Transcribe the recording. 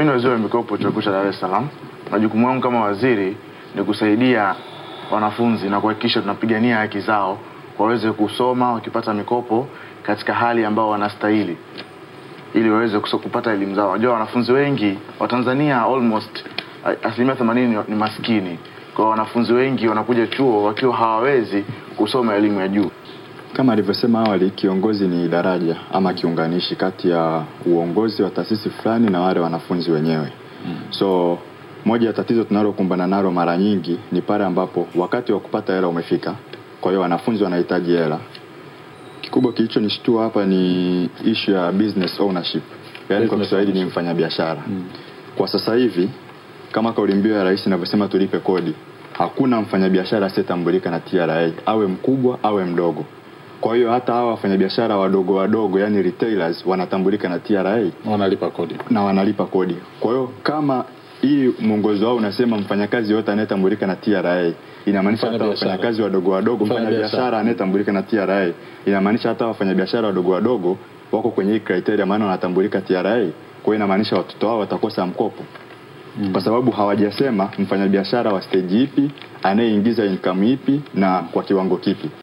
Mimi ni waziri wa mikopo chuo kikuu cha Dar es Salaam. Majukumu yangu kama waziri ni kusaidia wanafunzi na kuhakikisha tunapigania haki zao waweze kusoma wakipata mikopo katika hali ambao wanastahili ili waweze kupata elimu zao. Unajua wanafunzi wengi wa Tanzania almost asilimia themanini ni- ni maskini. Kwa wanafunzi wengi wanakuja chuo wakiwa hawawezi kusoma elimu ya juu. Kama alivyosema awali, kiongozi ni daraja ama kiunganishi kati ya uongozi wa taasisi fulani na wale wanafunzi wenyewe. Mm. So moja ya tatizo tunalokumbana nalo mara nyingi ni pale ambapo wakati wa kupata hela umefika, kwa hiyo wanafunzi wanahitaji hela. Kikubwa kilichonishtua hapa ni issue ya business ownership, yaani kwa Kiswahili ni mfanyabiashara. Mm. Kwa sasa hivi kama kauli mbiu ya rais inavyosema tulipe kodi, hakuna mfanyabiashara asiyetambulika na TRA, awe mkubwa awe mdogo. Kwa hiyo hata hawa wafanyabiashara wadogo wadogo, yani retailers, wanatambulika na TRA wanalipa kodi na wanalipa kodi. Kwa hiyo kama hii mwongozo wao unasema mfanyakazi yote anayetambulika na TRA, inamaanisha hata wafanyakazi wadogo wadogo, Mfanyabiashara. anayetambulika na TRA, inamaanisha hata wafanyabiashara wadogo wadogo wako kwenye hii criteria, maana wanatambulika TRA. Kwa hiyo inamaanisha watoto wao watakosa mkopo kwa sababu hawajasema mfanyabiashara wa stage ipi, anayeingiza income ipi na kwa kiwango kipi.